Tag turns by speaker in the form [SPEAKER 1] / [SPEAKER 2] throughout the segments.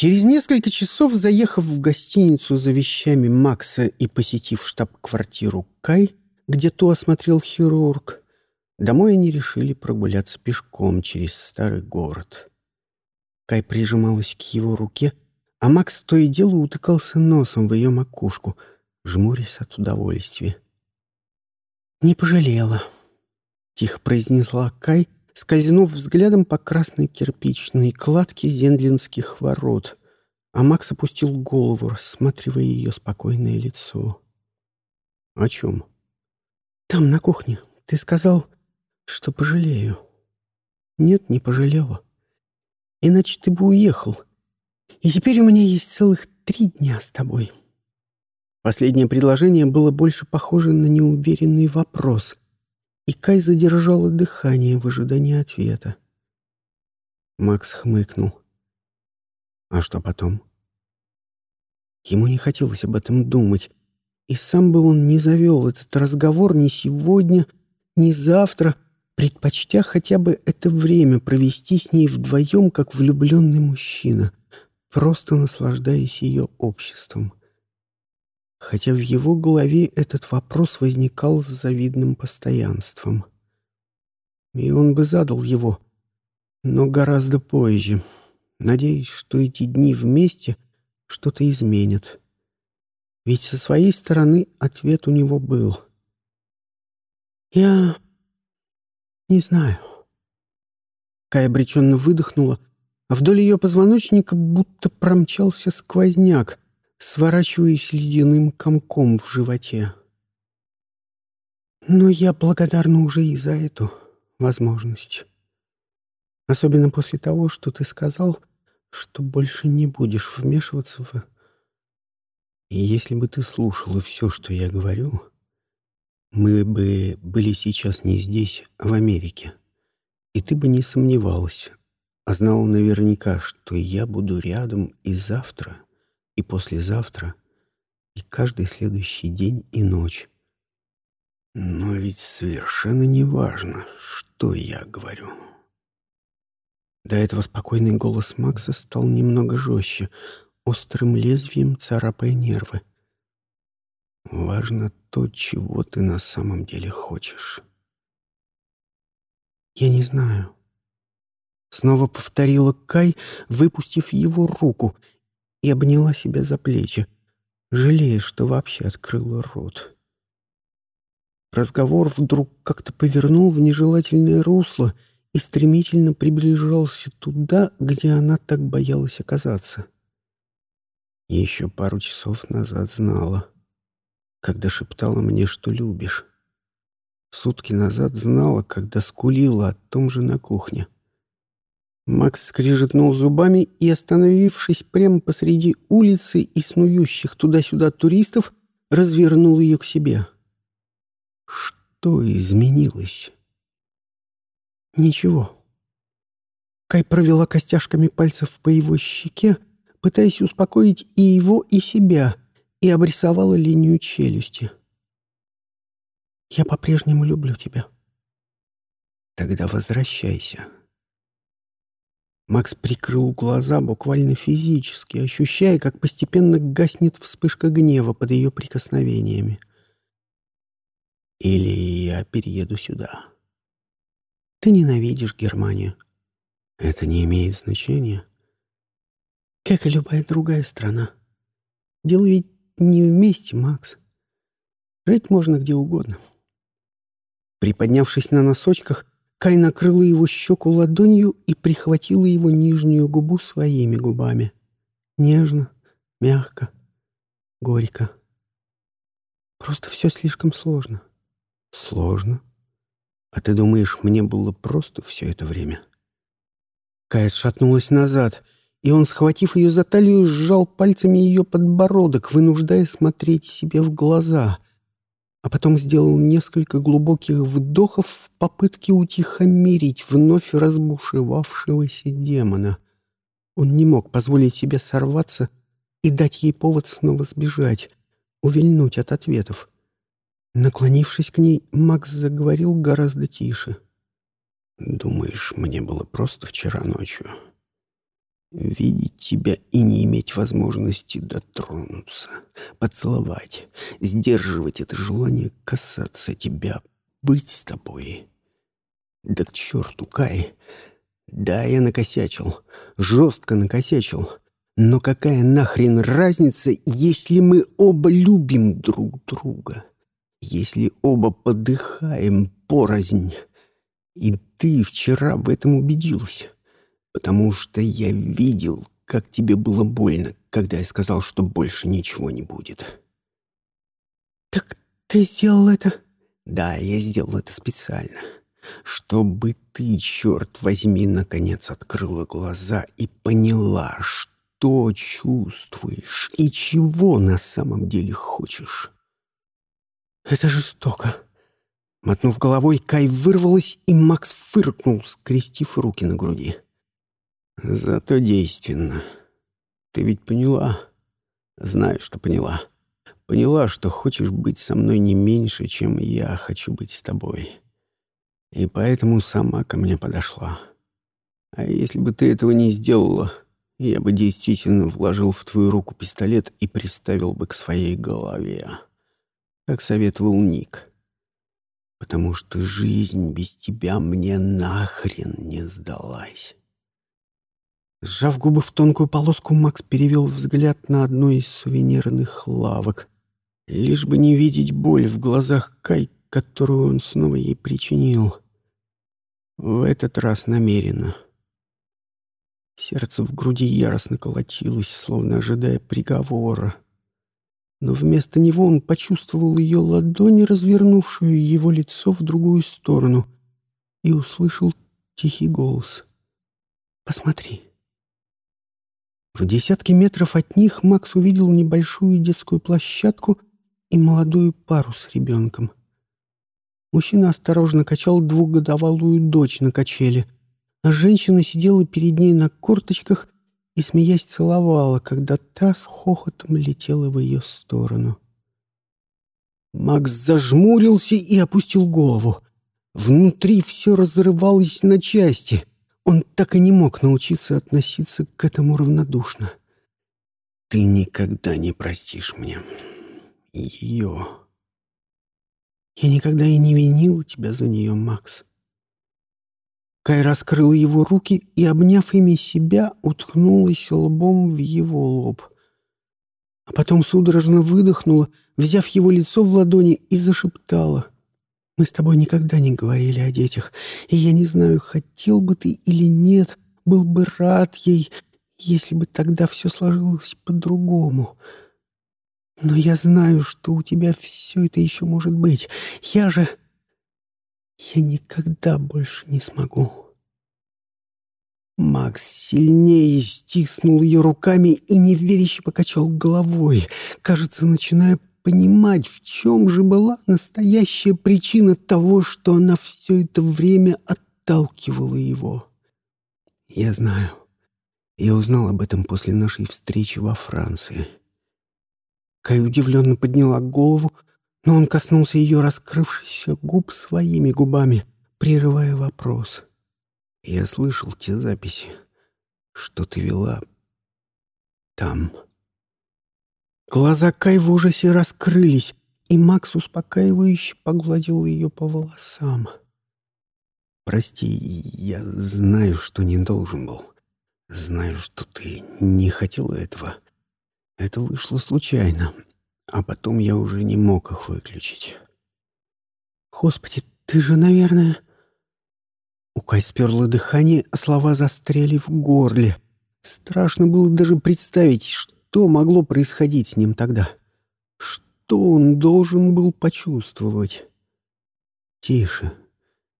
[SPEAKER 1] Через несколько часов, заехав в гостиницу за вещами Макса и посетив штаб-квартиру Кай, где то осмотрел хирург, домой они решили прогуляться пешком через старый город. Кай прижималась к его руке, а Макс то и дело утыкался носом в ее макушку, жмурясь от удовольствия. «Не пожалела», — тихо произнесла Кай, скользнув взглядом по красной кирпичной кладке зендлинских ворот, а Макс опустил голову, рассматривая ее спокойное лицо. «О чем?» «Там, на кухне, ты сказал, что пожалею». «Нет, не пожалела. Иначе ты бы уехал. И теперь у меня есть целых три дня с тобой». Последнее предложение было больше похоже на неуверенный вопрос, и Кай задержала дыхание в ожидании ответа. Макс хмыкнул. А что потом? Ему не хотелось об этом думать, и сам бы он не завел этот разговор ни сегодня, ни завтра, предпочтя хотя бы это время провести с ней вдвоем, как влюбленный мужчина, просто наслаждаясь ее обществом хотя в его голове этот вопрос возникал с завидным постоянством. И он бы задал его, но гораздо позже, надеясь, что эти дни вместе что-то изменят. Ведь со своей стороны ответ у него был. «Я не знаю». Кай обреченно выдохнула, а вдоль ее позвоночника будто промчался сквозняк, сворачиваясь ледяным комком в животе. Но я благодарна уже и за эту возможность. Особенно после того, что ты сказал, что больше не будешь вмешиваться в... И если бы ты слушала все, что я говорю, мы бы были сейчас не здесь, а в Америке. И ты бы не сомневалась, а знала наверняка, что я буду рядом и завтра — и послезавтра, и каждый следующий день и ночь. Но ведь совершенно не важно, что я говорю. До этого спокойный голос Макса стал немного жестче, острым лезвием царапая нервы. Важно то, чего ты на самом деле хочешь. Я не знаю. Снова повторила Кай, выпустив его руку, и обняла себя за плечи, жалея, что вообще открыла рот. Разговор вдруг как-то повернул в нежелательное русло и стремительно приближался туда, где она так боялась оказаться. еще пару часов назад знала, когда шептала мне, что любишь. Сутки назад знала, когда скулила о том же на кухне. Макс скрижетнул зубами и, остановившись прямо посреди улицы и снующих туда-сюда туристов, развернул ее к себе. Что изменилось? Ничего. Кай провела костяшками пальцев по его щеке, пытаясь успокоить и его, и себя, и обрисовала линию челюсти. «Я по-прежнему люблю тебя». «Тогда возвращайся», Макс прикрыл глаза буквально физически, ощущая, как постепенно гаснет вспышка гнева под ее прикосновениями. «Или я перееду сюда». «Ты ненавидишь Германию». «Это не имеет значения». «Как и любая другая страна. Дело ведь не вместе, Макс. Жить можно где угодно». Приподнявшись на носочках, Кай накрыла его щеку ладонью и прихватила его нижнюю губу своими губами. Нежно, мягко, горько. Просто все слишком сложно. Сложно? А ты думаешь, мне было просто все это время? Кай отшатнулась назад, и он, схватив ее за талию, сжал пальцами ее подбородок, вынуждая смотреть себе в глаза — а потом сделал несколько глубоких вдохов в попытке утихомирить вновь разбушевавшегося демона. Он не мог позволить себе сорваться и дать ей повод снова сбежать, увильнуть от ответов. Наклонившись к ней, Макс заговорил гораздо тише. «Думаешь, мне было просто вчера ночью? Видеть тебя и не иметь возможности дотронуться, поцеловать, сдерживать это желание касаться тебя, быть с тобой. Да к черту, Кай! Да, я накосячил, жестко накосячил. Но какая нахрен разница, если мы оба любим друг друга? Если оба подыхаем порознь? И ты вчера в этом убедился потому что я видел, как тебе было больно, когда я сказал, что больше ничего не будет.
[SPEAKER 2] Так ты сделал это?
[SPEAKER 1] Да, я сделал это специально. Чтобы ты, черт возьми, наконец открыла глаза и поняла, что чувствуешь и чего на самом деле хочешь.
[SPEAKER 2] Это жестоко.
[SPEAKER 1] Мотнув головой, Кай вырвалась, и Макс фыркнул, скрестив руки на груди. Зато действенно. Ты ведь поняла? Знаю, что поняла. Поняла, что хочешь быть со мной не меньше, чем я хочу быть с тобой. И поэтому сама ко мне подошла. А если бы ты этого не сделала, я бы действительно вложил в твою руку пистолет и приставил бы к своей голове, как советовал Ник. Потому что жизнь без тебя мне нахрен не сдалась.
[SPEAKER 2] Сжав губы в тонкую полоску, Макс перевел взгляд на одну из сувенирных лавок. Лишь бы не видеть боль в глазах Кай, которую он снова ей причинил. В этот раз намеренно. Сердце в груди яростно колотилось, словно ожидая приговора. Но вместо него он почувствовал ее ладонь, развернувшую его лицо в другую сторону, и услышал тихий голос. «Посмотри». В десятке метров от них Макс увидел небольшую детскую площадку и молодую пару с ребенком. Мужчина осторожно качал двухгодовалую дочь на качели, а женщина сидела перед ней на корточках и, смеясь, целовала, когда та с хохотом летела в ее сторону. Макс зажмурился и опустил голову. Внутри все разрывалось на части. Он так и не мог научиться относиться к этому равнодушно.
[SPEAKER 1] «Ты никогда не простишь мне ее».
[SPEAKER 2] «Я никогда и не винила тебя за нее, Макс». Кай раскрыла его руки и, обняв ими себя, уткнулась лбом в его лоб. А потом судорожно выдохнула, взяв его лицо в ладони, и зашептала — мы с тобой никогда не говорили о детях, и я не знаю, хотел бы ты или нет, был бы рад ей, если бы тогда все сложилось по-другому. Но я знаю, что у тебя все это еще может быть. Я же... Я никогда больше не смогу. Макс сильнее стиснул ее руками и неверяще покачал головой, кажется, начиная понимать, в чем же была настоящая причина того, что она все это время отталкивала его. Я знаю. Я узнал об этом после нашей встречи во Франции. Кай удивленно подняла голову, но он коснулся ее раскрывшихся губ своими губами, прерывая вопрос. «Я слышал те записи, что ты вела там». Глаза Кай в ужасе раскрылись, и Макс успокаивающе погладил ее по волосам.
[SPEAKER 1] «Прости, я знаю, что не должен был. Знаю, что ты не хотела этого. Это вышло случайно, а потом я уже не мог их выключить».
[SPEAKER 2] «Господи, ты же, наверное...» У Кай сперло дыхание, а слова застряли в горле. Страшно было даже представить, что что могло происходить с ним тогда? Что он должен был почувствовать? Тише,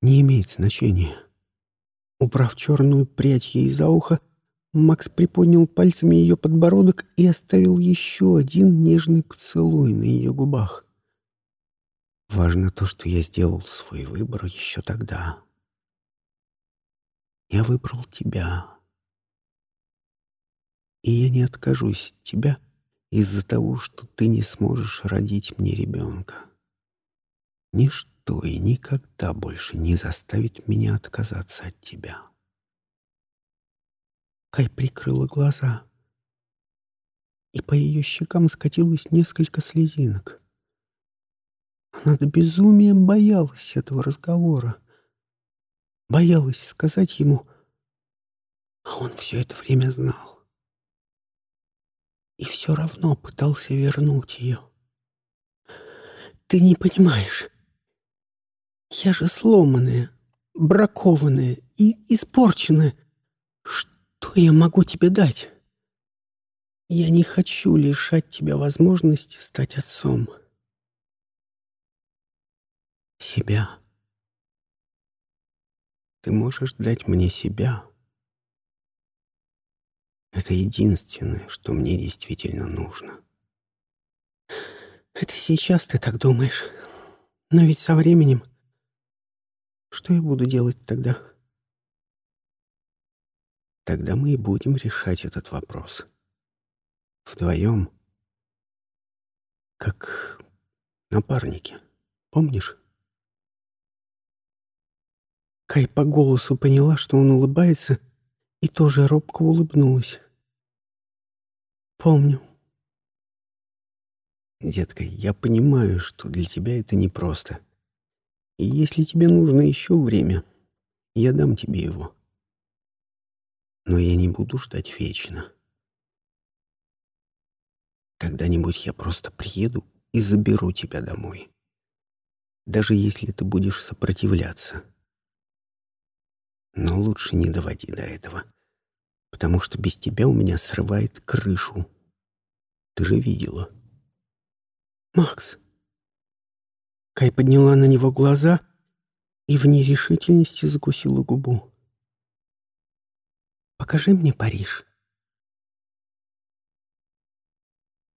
[SPEAKER 2] не имеет значения. Убрав черную прядь ей за ухо, Макс приподнял пальцами ее подбородок и оставил еще один нежный поцелуй на ее губах. Важно то, что я сделал свой выбор еще тогда. Я выбрал тебя и я не откажусь от тебя из-за того, что ты не сможешь родить мне ребенка. Ничто и никогда больше не заставит меня отказаться от тебя. Кай прикрыла глаза, и по ее щекам скатилось несколько слезинок. Она до безумия боялась этого разговора. Боялась сказать ему, а он все это время знал. И все равно пытался вернуть ее. «Ты не понимаешь. Я же сломанная, бракованная и испорченная. Что я могу тебе дать? Я не хочу лишать тебя возможности стать отцом. Себя. Ты можешь дать мне себя. Это единственное, что мне действительно нужно. Это сейчас ты так думаешь. Но ведь со временем... Что я буду делать тогда? Тогда мы и будем решать этот вопрос. Вдвоем. Как напарники. Помнишь? Кай по голосу поняла, что он улыбается, и тоже робко улыбнулась. «Помню». «Детка, я понимаю, что для тебя это непросто. И если тебе нужно еще время, я дам тебе его. Но я не буду ждать вечно. Когда-нибудь я просто приеду и заберу тебя домой. Даже если ты будешь сопротивляться. Но лучше не доводи до этого, потому что без тебя у меня срывает крышу. Ты же видела. «Макс!» Кай подняла на него глаза и в нерешительности закусила губу. «Покажи мне Париж».